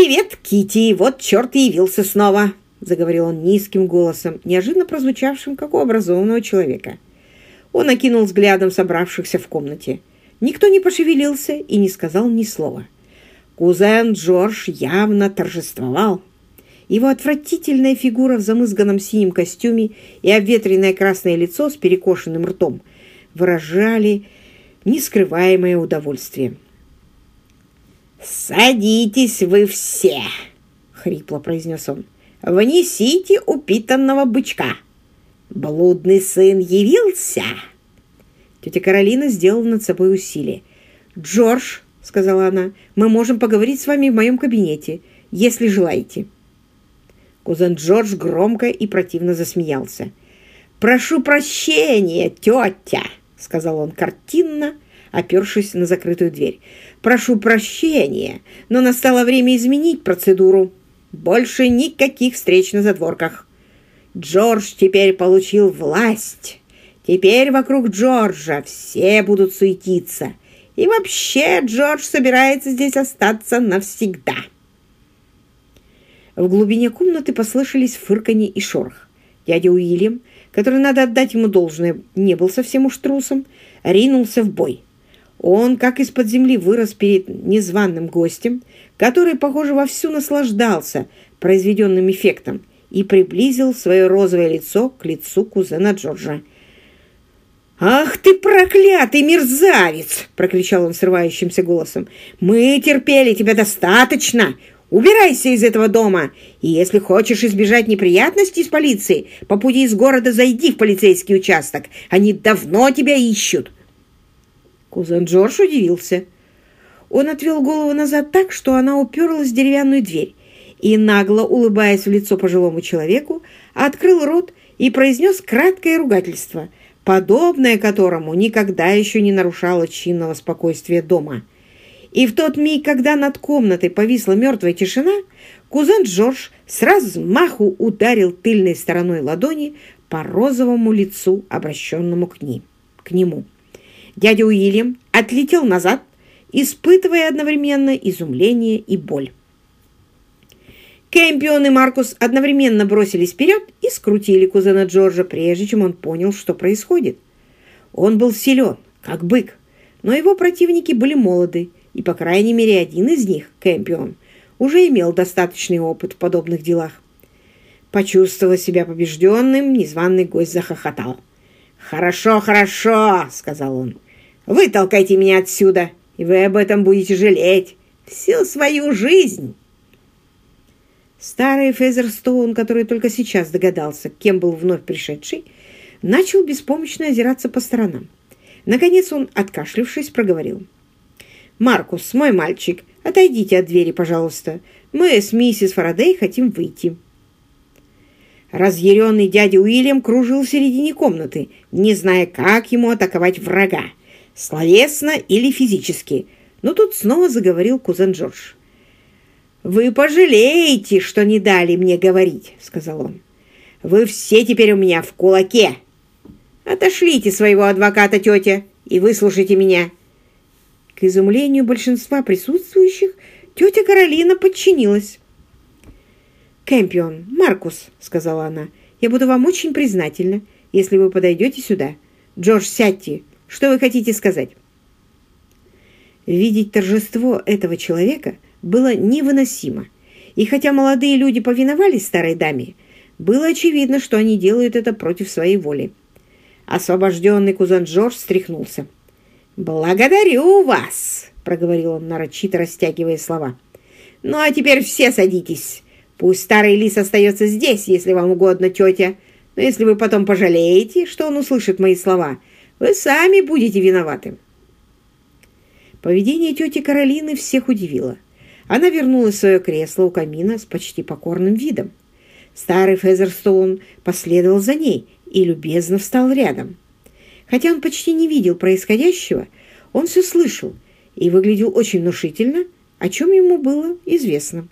«Привет, Кити! Вот черт явился снова!» — заговорил он низким голосом, неожиданно прозвучавшим, как у образованного человека. Он окинул взглядом собравшихся в комнате. Никто не пошевелился и не сказал ни слова. Кузен Джордж явно торжествовал. Его отвратительная фигура в замызганном синем костюме и обветренное красное лицо с перекошенным ртом выражали нескрываемое удовольствие. «Садитесь вы все!» — хрипло произнес он. «Внесите упитанного бычка! Блудный сын явился!» Тетя Каролина сделала над собой усилие. «Джордж», — сказала она, — «мы можем поговорить с вами в моем кабинете, если желаете». Кузен Джордж громко и противно засмеялся. «Прошу прощения, тетя!» — сказал он картинно, опершись на закрытую дверь. «Прошу прощения, но настало время изменить процедуру. Больше никаких встреч на задворках. Джордж теперь получил власть. Теперь вокруг Джорджа все будут суетиться. И вообще Джордж собирается здесь остаться навсегда». В глубине комнаты послышались фырканье и шорох. Дядя Уильям, который, надо отдать ему должное, не был совсем уж трусом, ринулся в бой. Он, как из-под земли, вырос перед незваным гостем, который, похоже, вовсю наслаждался произведенным эффектом и приблизил свое розовое лицо к лицу кузена Джорджа. «Ах ты проклятый мерзавец!» — прокричал он срывающимся голосом. «Мы терпели тебя достаточно! Убирайся из этого дома, и если хочешь избежать неприятностей с полицией, по пути из города зайди в полицейский участок. Они давно тебя ищут». Кузен Джордж удивился. Он отвел голову назад так, что она уперлась в деревянную дверь, и, нагло улыбаясь в лицо пожилому человеку, открыл рот и произнес краткое ругательство, подобное которому никогда еще не нарушало чинного спокойствия дома – и в тот миг, когда над комнатой повисла мертвая тишина, кузен Джордж с размаху ударил тыльной стороной ладони по розовому лицу, обращенному к, ним, к нему. Дядя Уильям отлетел назад, испытывая одновременно изумление и боль. Кэмпион и Маркус одновременно бросились вперед и скрутили кузена Джорджа, прежде чем он понял, что происходит. Он был силен, как бык, но его противники были молоды, и, по крайней мере, один из них, Кэмпион, уже имел достаточный опыт в подобных делах. Почувствовав себя побежденным, незваный гость захохотал. «Хорошо, хорошо!» — сказал он. «Вытолкайте меня отсюда, и вы об этом будете жалеть всю свою жизнь!» Старый Фезерстоун, который только сейчас догадался, кем был вновь пришедший, начал беспомощно озираться по сторонам. Наконец он, откашлившись, проговорил. «Маркус, мой мальчик, отойдите от двери, пожалуйста. Мы с миссис Фарадей хотим выйти». Разъяренный дядя Уильям кружил в середине комнаты, не зная, как ему атаковать врага, словесно или физически. Но тут снова заговорил кузен Джордж. «Вы пожалеете, что не дали мне говорить», — сказал он. «Вы все теперь у меня в кулаке. Отошлите своего адвоката, тетя, и выслушайте меня. К изумлению большинства присутствующих, тетя Каролина подчинилась. «Кэмпион, Маркус», — сказала она, — «я буду вам очень признательна, если вы подойдете сюда. Джордж, сядьте. Что вы хотите сказать?» Видеть торжество этого человека было невыносимо, и хотя молодые люди повиновались старой даме, было очевидно, что они делают это против своей воли. Освобожденный кузен Джордж встряхнулся. «Благодарю вас!» — проговорил он, нарочито растягивая слова. «Ну, а теперь все садитесь. Пусть старый лис остается здесь, если вам угодно, тетя. Но если вы потом пожалеете, что он услышит мои слова, вы сами будете виноваты». Поведение тети Каролины всех удивило. Она вернулась в свое кресло у камина с почти покорным видом. Старый Фезерстоун последовал за ней и любезно встал рядом. Хотя он почти не видел происходящего, он все слышал и выглядел очень внушительно, о чем ему было известно.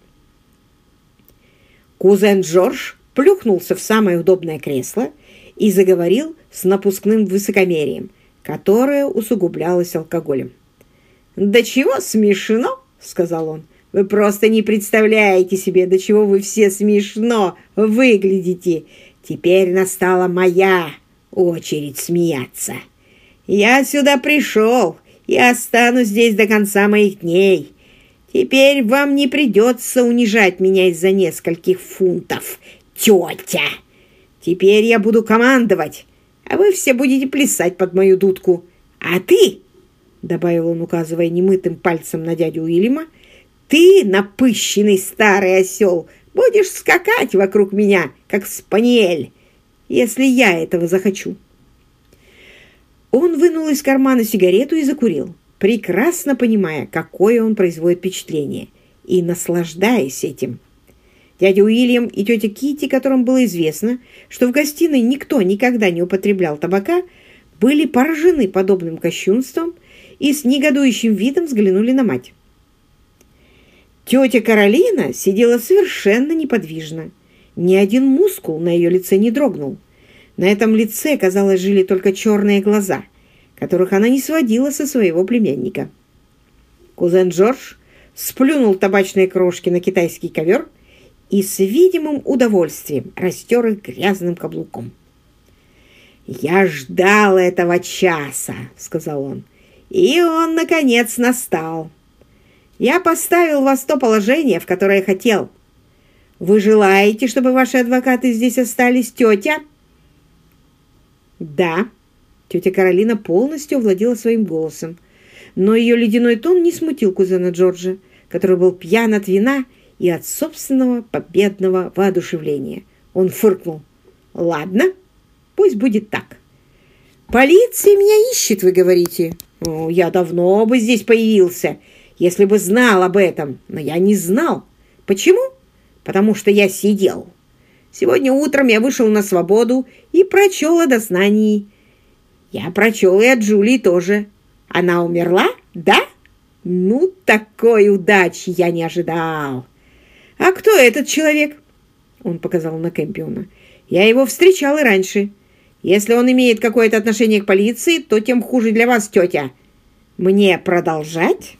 Кузен Джордж плюхнулся в самое удобное кресло и заговорил с напускным высокомерием, которое усугублялось алкоголем. «Да чего смешно!» — сказал он. Вы просто не представляете себе, до чего вы все смешно выглядите. Теперь настала моя очередь смеяться. Я сюда пришел и останусь здесь до конца моих дней. Теперь вам не придется унижать меня из-за нескольких фунтов, тетя. Теперь я буду командовать, а вы все будете плясать под мою дудку. А ты, — добавил он, указывая немытым пальцем на дядю Уильяма, — ты, напыщенный старый осел, будешь скакать вокруг меня, как спаниель, если я этого захочу. Он вынул из кармана сигарету и закурил, прекрасно понимая, какое он производит впечатление, и наслаждаясь этим. Дядя Уильям и тетя Кити, которым было известно, что в гостиной никто никогда не употреблял табака, были поражены подобным кощунством и с негодующим видом взглянули на мать. Тетя Каролина сидела совершенно неподвижно. Ни один мускул на ее лице не дрогнул. На этом лице, казалось, жили только черные глаза, которых она не сводила со своего племянника. Кузен Джордж сплюнул табачные крошки на китайский ковер и с видимым удовольствием растер их грязным каблуком. «Я ждал этого часа», — сказал он, — «и он, наконец, настал. Я поставил вас в то положение, в которое хотел. Вы желаете, чтобы ваши адвокаты здесь остались, тетя?» «Да», — тетя Каролина полностью овладела своим голосом, но ее ледяной тон не смутил кузена Джорджа, который был пьян от вина и от собственного победного воодушевления. Он фыркнул. «Ладно, пусть будет так. Полиция меня ищет, вы говорите. О, я давно бы здесь появился, если бы знал об этом, но я не знал. Почему? Потому что я сидел. Сегодня утром я вышел на свободу и прочел о дознании. Я прочел и от Джулии тоже. Она умерла, да? Ну, такой удачи я не ожидал. «А кто этот человек?» Он показал на Кэмпиона. «Я его встречал и раньше. Если он имеет какое-то отношение к полиции, то тем хуже для вас, тетя. Мне продолжать?»